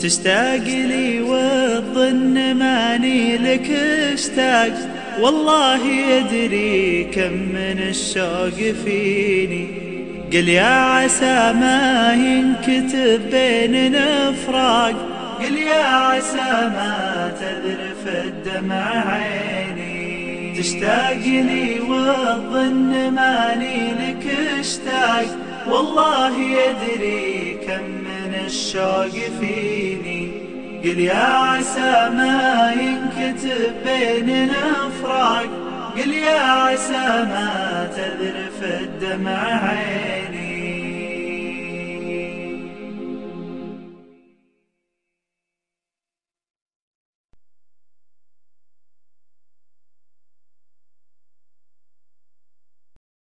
تشتاق لي والظن ماني لك اشتاق. والله يدري كم من الشوق فيني. قل يا عسى ما ينكتب بيننا فراق قل يا عسى ما تذرف الدمع عيني. تشتاق لي والظن ماني لك اشتاق. والله يدري كم من الشوق فيني قل يا عسى ما ينكتب بيننا فراق قل يا عسى ما تذرف الدمع عيني